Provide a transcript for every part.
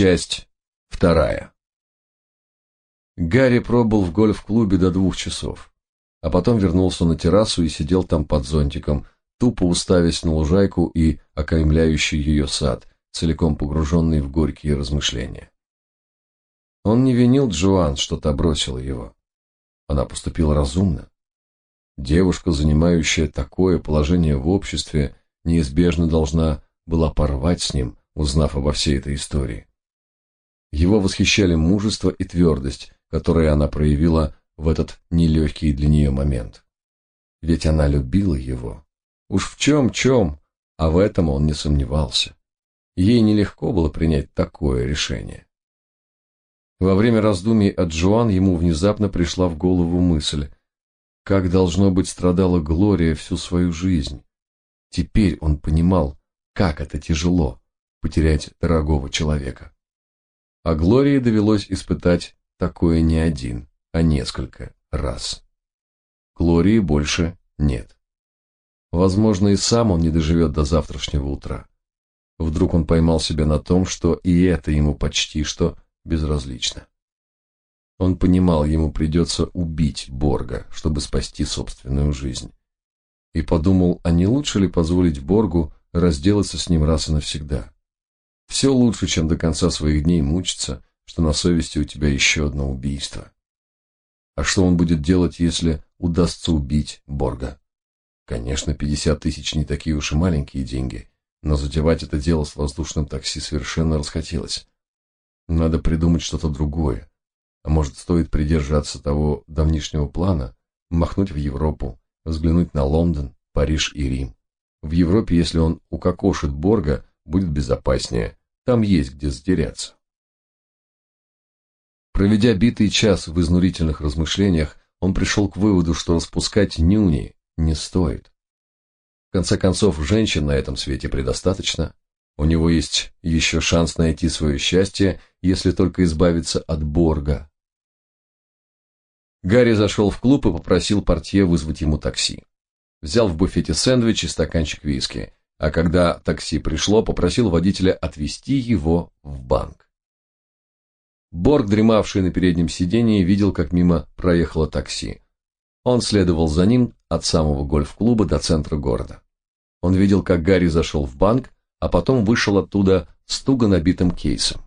Часть вторая. Гарри пробыл в гольф-клубе до двух часов, а потом вернулся на террасу и сидел там под зонтиком, тупо уставясь на лужайку и окаймляющий ее сад, целиком погруженный в горькие размышления. Он не винил Джоан, что та бросила его. Она поступила разумно. Девушка, занимающая такое положение в обществе, неизбежно должна была порвать с ним, узнав обо всей этой истории. Его восхищали мужество и твердость, которые она проявила в этот нелегкий для нее момент. Ведь она любила его. Уж в чем-чем, а в этом он не сомневался. Ей нелегко было принять такое решение. Во время раздумий от Джоан ему внезапно пришла в голову мысль, как, должно быть, страдала Глория всю свою жизнь. Теперь он понимал, как это тяжело – потерять дорогого человека. А Глории довелось испытать такое не один, а несколько раз. Глории больше нет. Возможно, и сам он не доживет до завтрашнего утра. Вдруг он поймал себя на том, что и это ему почти что безразлично. Он понимал, ему придется убить Борга, чтобы спасти собственную жизнь. И подумал, а не лучше ли позволить Боргу разделаться с ним раз и навсегда? Все лучше, чем до конца своих дней мучиться, что на совести у тебя еще одно убийство. А что он будет делать, если удастся убить Борга? Конечно, 50 тысяч не такие уж и маленькие деньги, но затевать это дело с воздушным такси совершенно расхотелось. Надо придумать что-то другое. А может, стоит придержаться того давнишнего плана, махнуть в Европу, взглянуть на Лондон, Париж и Рим. В Европе, если он укокошит Борга, будет безопаснее, там есть где затеряться. Проведя битый час в изнурительных размышлениях, он пришел к выводу, что распускать нюни не стоит. В конце концов, женщин на этом свете предостаточно. У него есть еще шанс найти свое счастье, если только избавиться от Борга. Гарри зашел в клуб и попросил портье вызвать ему такси. Взял в буфете сэндвич и стаканчик виски а когда такси пришло, попросил водителя отвезти его в банк. Борг, дремавший на переднем сидении, видел, как мимо проехало такси. Он следовал за ним от самого гольф-клуба до центра города. Он видел, как Гарри зашел в банк, а потом вышел оттуда с туго набитым кейсом.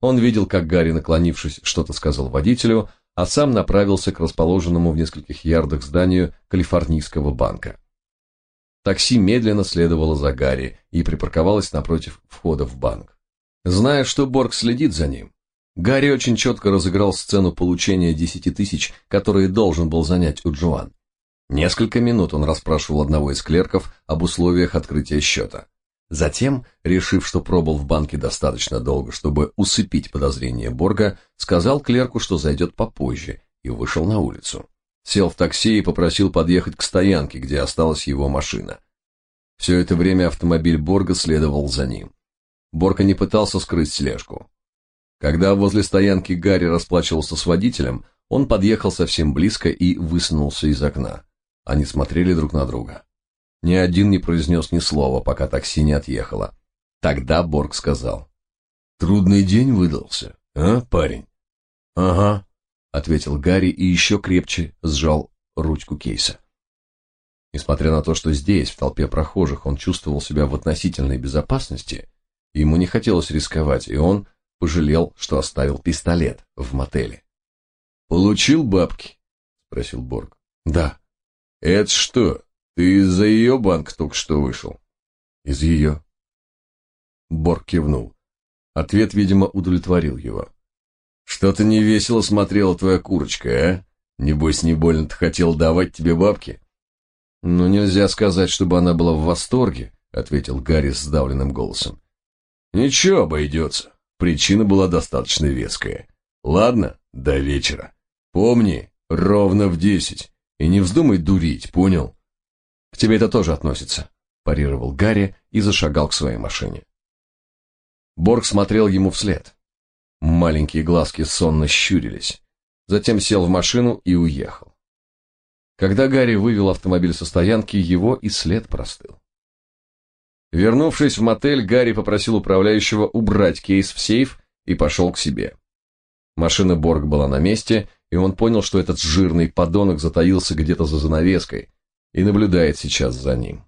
Он видел, как Гарри, наклонившись, что-то сказал водителю, а сам направился к расположенному в нескольких ярдах зданию Калифорнийского банка. Такси медленно следовало за Гарри и припарковалось напротив входа в банк. Зная, что Борг следит за ним, Гарри очень четко разыграл сцену получения десяти тысяч, которые должен был занять у Джоан. Несколько минут он расспрашивал одного из клерков об условиях открытия счета. Затем, решив, что пробыл в банке достаточно долго, чтобы усыпить подозрения Борга, сказал клерку, что зайдет попозже, и вышел на улицу. Сел в такси и попросил подъехать к стоянке, где осталась его машина. Все это время автомобиль Борга следовал за ним. Борка не пытался скрыть слежку. Когда возле стоянки Гарри расплачивался с водителем, он подъехал совсем близко и высунулся из окна. Они смотрели друг на друга. Ни один не произнес ни слова, пока такси не отъехало. Тогда Борг сказал. «Трудный день выдался, а, парень?» «Ага», ответил Гарри и еще крепче сжал ручку кейса. Несмотря на то, что здесь, в толпе прохожих, он чувствовал себя в относительной безопасности, ему не хотелось рисковать, и он пожалел, что оставил пистолет в мотеле. «Получил бабки?» — спросил Борг. «Да». «Это что, ты из-за ее банк только что вышел?» «Из ее». Борг кивнул. Ответ, видимо, удовлетворил его. Что-то невесело смотрела твоя курочка, а? Небось, не больно-то хотел давать тебе бабки? Ну, нельзя сказать, чтобы она была в восторге, ответил Гарри с сдавленным голосом. Ничего, обойдется. Причина была достаточно веская. Ладно, до вечера. Помни, ровно в десять. И не вздумай дурить, понял? К тебе это тоже относится, парировал Гарри и зашагал к своей машине. Борг смотрел ему вслед. Маленькие глазки сонно щурились. Затем сел в машину и уехал. Когда Гарри вывел автомобиль со стоянки, его и след простыл. Вернувшись в мотель, Гарри попросил управляющего убрать кейс в сейф и пошел к себе. Машина Борг была на месте, и он понял, что этот жирный подонок затаился где-то за занавеской и наблюдает сейчас за ним.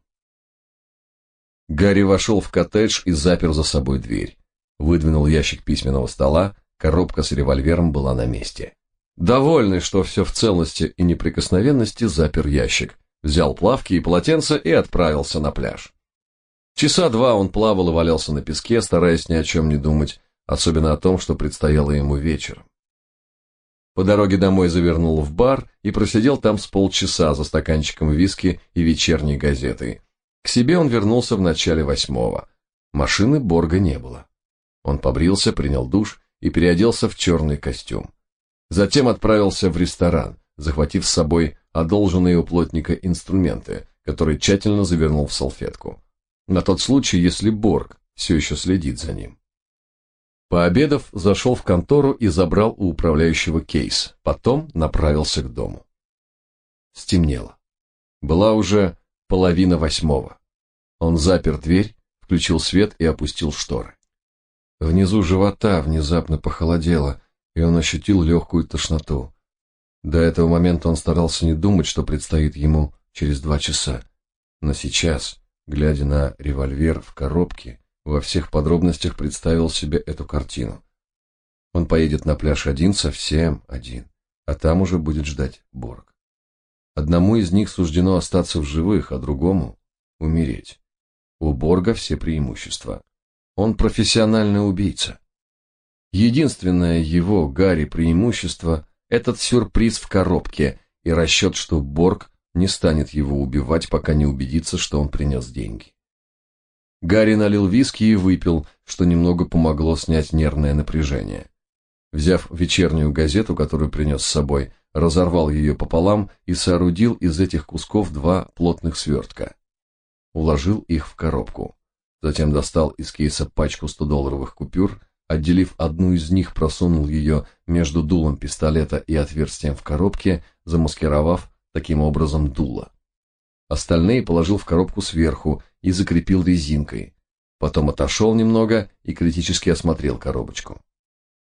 Гарри вошел в коттедж и запер за собой дверь. Выдвинул ящик письменного стола, коробка с револьвером была на месте. Довольный, что все в целости и неприкосновенности, запер ящик, взял плавки и полотенце и отправился на пляж. Часа два он плавал и валялся на песке, стараясь ни о чем не думать, особенно о том, что предстояло ему вечером. По дороге домой завернул в бар и просидел там с полчаса за стаканчиком виски и вечерней газетой. К себе он вернулся в начале восьмого. Машины Борга не было. Он побрился, принял душ и переоделся в черный костюм. Затем отправился в ресторан, захватив с собой одолженные у плотника инструменты, которые тщательно завернул в салфетку. На тот случай, если Борг все еще следит за ним. Пообедав, зашел в контору и забрал у управляющего кейс, потом направился к дому. Стемнело. Была уже половина восьмого. Он запер дверь, включил свет и опустил шторы. Внизу живота внезапно похолодело, и он ощутил легкую тошноту. До этого момента он старался не думать, что предстоит ему через два часа. Но сейчас, глядя на револьвер в коробке, во всех подробностях представил себе эту картину. Он поедет на пляж один, совсем один, а там уже будет ждать Борг. Одному из них суждено остаться в живых, а другому — умереть. У Борга все преимущества. Он профессиональный убийца. Единственное его, Гарри, преимущество — этот сюрприз в коробке и расчет, что Борг не станет его убивать, пока не убедится, что он принес деньги. Гарри налил виски и выпил, что немного помогло снять нервное напряжение. Взяв вечернюю газету, которую принес с собой, разорвал ее пополам и соорудил из этих кусков два плотных свертка. Уложил их в коробку. Затем достал из кейса пачку 100-долларовых купюр, отделив одну из них, просунул ее между дулом пистолета и отверстием в коробке, замаскировав таким образом дуло. Остальные положил в коробку сверху и закрепил резинкой. Потом отошел немного и критически осмотрел коробочку.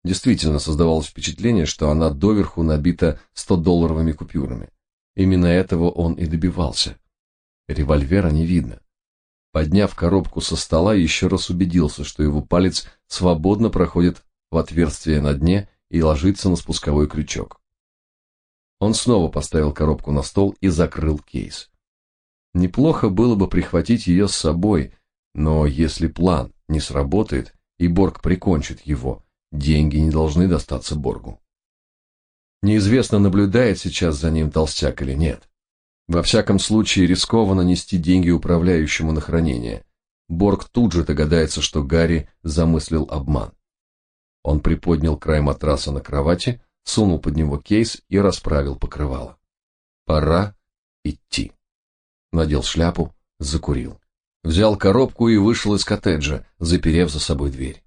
Действительно создавалось впечатление, что она доверху набита 100-долларовыми купюрами. Именно этого он и добивался. Револьвера не видно. Подняв коробку со стола, еще раз убедился, что его палец свободно проходит в отверстие на дне и ложится на спусковой крючок. Он снова поставил коробку на стол и закрыл кейс. Неплохо было бы прихватить ее с собой, но если план не сработает и Борг прикончит его, деньги не должны достаться Боргу. Неизвестно, наблюдает сейчас за ним толстяк или нет. Во всяком случае, рискованно нести деньги управляющему на хранение. Борг тут же догадается, что Гарри замыслил обман. Он приподнял край матраса на кровати, сунул под него кейс и расправил покрывало. Пора идти надел шляпу, закурил. Взял коробку и вышел из коттеджа, заперев за собой дверь.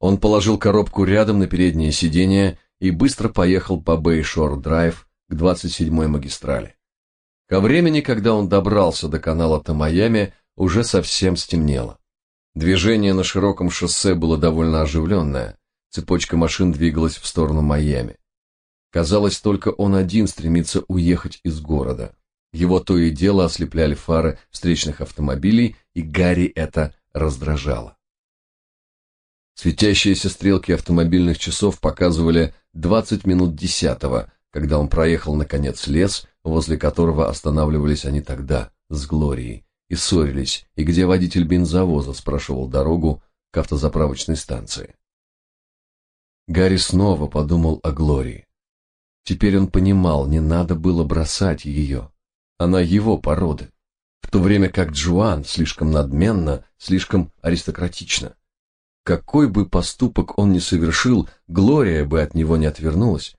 Он положил коробку рядом на переднее сиденье и быстро поехал по Бэйшор-драйв к 27-й магистрали. Ко времени, когда он добрался до канала Тамайами, уже совсем стемнело. Движение на широком шоссе было довольно оживленное, цепочка машин двигалась в сторону Майами. Казалось, только он один стремится уехать из города. Его то и дело ослепляли фары встречных автомобилей, и Гарри это раздражало. Светящиеся стрелки автомобильных часов показывали 20 минут десятого, когда он проехал наконец лес, возле которого останавливались они тогда с Глорией, и ссорились, и где водитель бензовоза спрашивал дорогу к автозаправочной станции. Гарри снова подумал о Глории. Теперь он понимал, не надо было бросать ее. Она его породы, в то время как Джоан слишком надменна, слишком аристократична. Какой бы поступок он ни совершил, Глория бы от него не отвернулась.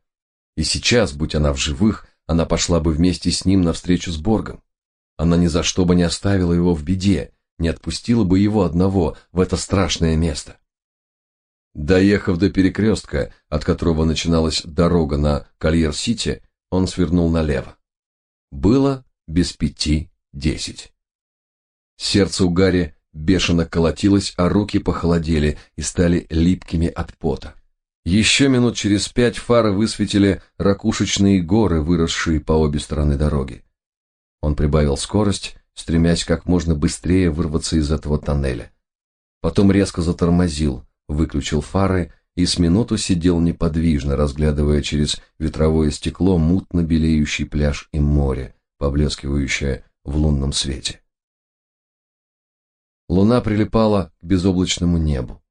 И сейчас, будь она в живых, она пошла бы вместе с ним навстречу с Боргом. Она ни за что бы не оставила его в беде, не отпустила бы его одного в это страшное место. Доехав до перекрестка, от которого начиналась дорога на Кольер-Сити, он свернул налево. Было без пяти десять. Сердце у Гарри бешено колотилось, а руки похолодели и стали липкими от пота. Еще минут через пять фары высветили ракушечные горы, выросшие по обе стороны дороги. Он прибавил скорость, стремясь как можно быстрее вырваться из этого тоннеля. Потом резко затормозил, выключил фары и с минуту сидел неподвижно, разглядывая через ветровое стекло мутно белеющий пляж и море, поблескивающее в лунном свете. Луна прилипала к безоблачному небу,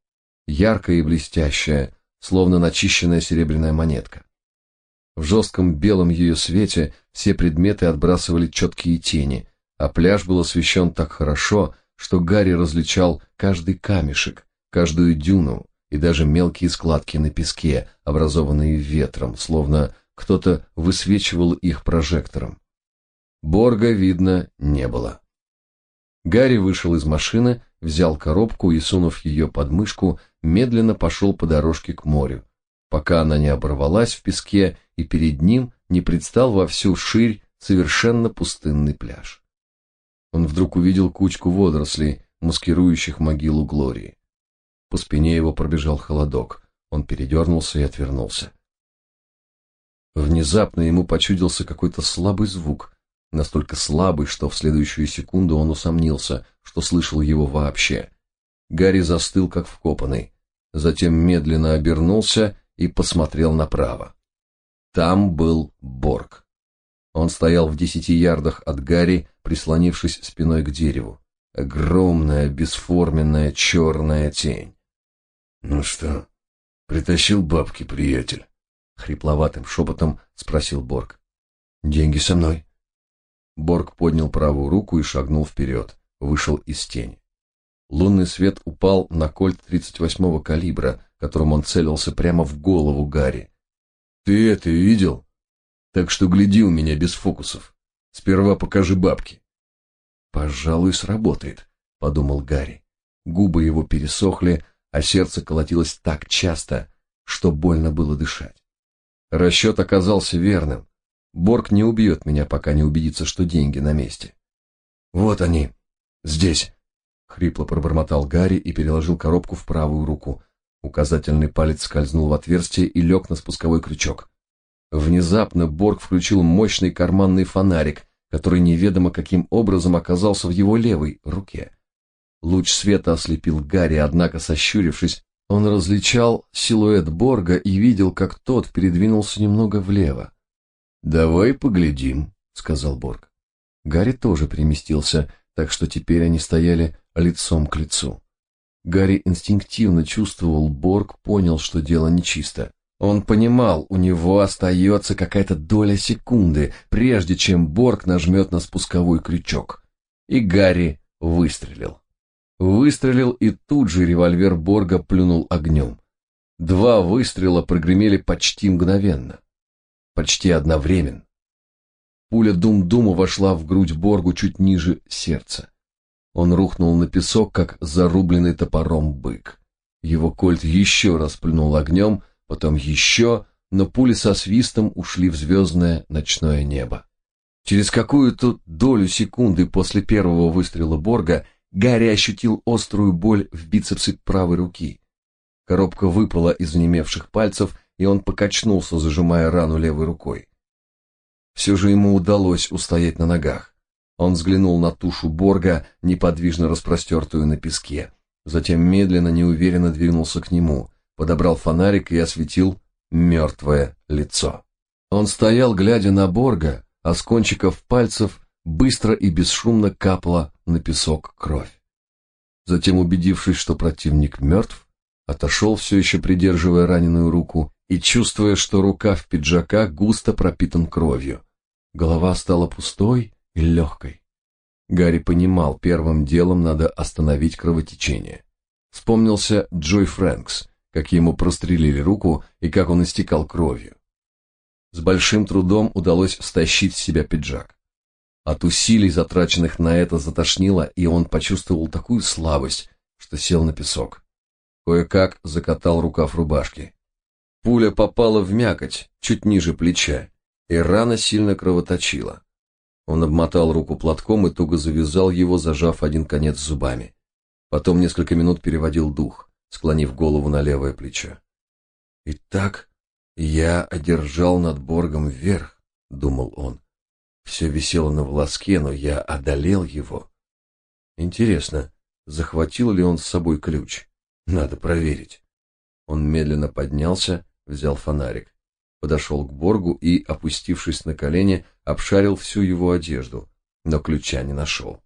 яркая и блестящая, словно начищенная серебряная монетка. В жестком белом ее свете все предметы отбрасывали четкие тени, а пляж был освещен так хорошо, что Гарри различал каждый камешек, каждую дюну и даже мелкие складки на песке, образованные ветром, словно кто-то высвечивал их прожектором. Борга видно не было. Гарри вышел из машины, взял коробку и, сунув ее под мышку, медленно пошел по дорожке к морю, пока она не оборвалась в песке и перед ним не предстал во всю ширь совершенно пустынный пляж. Он вдруг увидел кучку водорослей, маскирующих могилу Глории. По спине его пробежал холодок. Он передернулся и отвернулся. Внезапно ему почудился какой-то слабый звук, настолько слабый, что в следующую секунду он усомнился, что слышал его вообще. Гарри застыл, как вкопанный, затем медленно обернулся и посмотрел направо. Там был Борг. Он стоял в десяти ярдах от Гарри, прислонившись спиной к дереву. Огромная, бесформенная черная тень. «Ну что, притащил бабки, приятель?» Хрипловатым шепотом спросил Борг. «Деньги со мной». Борг поднял правую руку и шагнул вперед, вышел из тени. Лунный свет упал на кольт 38-го калибра, которым он целился прямо в голову Гарри. «Ты это видел? Так что гляди у меня без фокусов. Сперва покажи бабки». «Пожалуй, сработает», — подумал Гарри. Губы его пересохли, а сердце колотилось так часто, что больно было дышать. Расчет оказался верным. Борг не убьет меня, пока не убедится, что деньги на месте. Вот они, здесь, хрипло пробормотал Гарри и переложил коробку в правую руку. Указательный палец скользнул в отверстие и лег на спусковой крючок. Внезапно Борг включил мощный карманный фонарик, который неведомо каким образом оказался в его левой руке. Луч света ослепил Гарри, однако, сощурившись, он различал силуэт Борга и видел, как тот передвинулся немного влево. «Давай поглядим», — сказал Борг. Гарри тоже переместился, так что теперь они стояли лицом к лицу. Гарри инстинктивно чувствовал, Борг понял, что дело нечисто. Он понимал, у него остается какая-то доля секунды, прежде чем Борг нажмет на спусковой крючок. И Гарри выстрелил. Выстрелил, и тут же револьвер Борга плюнул огнем. Два выстрела прогремели почти мгновенно. Почти одновременно. Пуля Дум-Дума вошла в грудь Боргу чуть ниже сердца. Он рухнул на песок, как зарубленный топором бык. Его кольт еще раз плюнул огнем, потом еще, но пули со свистом ушли в звездное ночное небо. Через какую-то долю секунды после первого выстрела Борга Гарри ощутил острую боль в бицепсе правой руки. Коробка выпала из онемевших пальцев, и он покачнулся, зажимая рану левой рукой. Все же ему удалось устоять на ногах. Он взглянул на тушу Борга, неподвижно распростертую на песке. Затем медленно, неуверенно двинулся к нему, подобрал фонарик и осветил мертвое лицо. Он стоял, глядя на Борга, а с кончиков пальцев быстро и бесшумно капала на песок кровь. Затем, убедившись, что противник мертв, отошел, все еще придерживая раненую руку, и чувствуя, что рукав пиджака густо пропитан кровью. Голова стала пустой и легкой. Гарри понимал, первым делом надо остановить кровотечение. Вспомнился Джой Фрэнкс, как ему прострелили руку и как он истекал кровью. С большим трудом удалось стащить с себя пиджак. От усилий, затраченных на это, затошнило, и он почувствовал такую слабость, что сел на песок. Кое-как закатал рукав рубашки. Пуля попала в мякоть, чуть ниже плеча, и рана сильно кровоточила. Он обмотал руку платком и туго завязал его, зажав один конец зубами. Потом несколько минут переводил дух, склонив голову на левое плечо. «Итак, я одержал над Боргом вверх», — думал он. «Все висело на волоске, но я одолел его. Интересно, захватил ли он с собой ключ? Надо проверить». Он медленно поднялся, взял фонарик, подошел к Боргу и, опустившись на колени, обшарил всю его одежду, но ключа не нашел.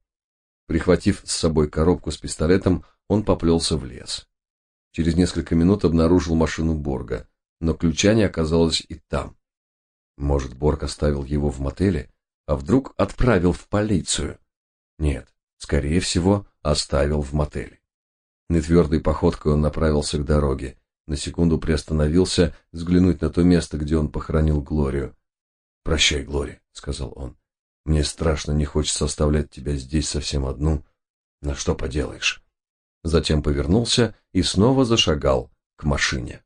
Прихватив с собой коробку с пистолетом, он поплелся в лес. Через несколько минут обнаружил машину Борга, но ключа не оказалось и там. Может, Борг оставил его в мотеле, а вдруг отправил в полицию? Нет, скорее всего, оставил в мотеле. Нетвердой походкой он направился к дороге, на секунду приостановился взглянуть на то место, где он похоронил Глорию. «Прощай, Глори», — сказал он. «Мне страшно, не хочется оставлять тебя здесь совсем одну. На что поделаешь?» Затем повернулся и снова зашагал к машине.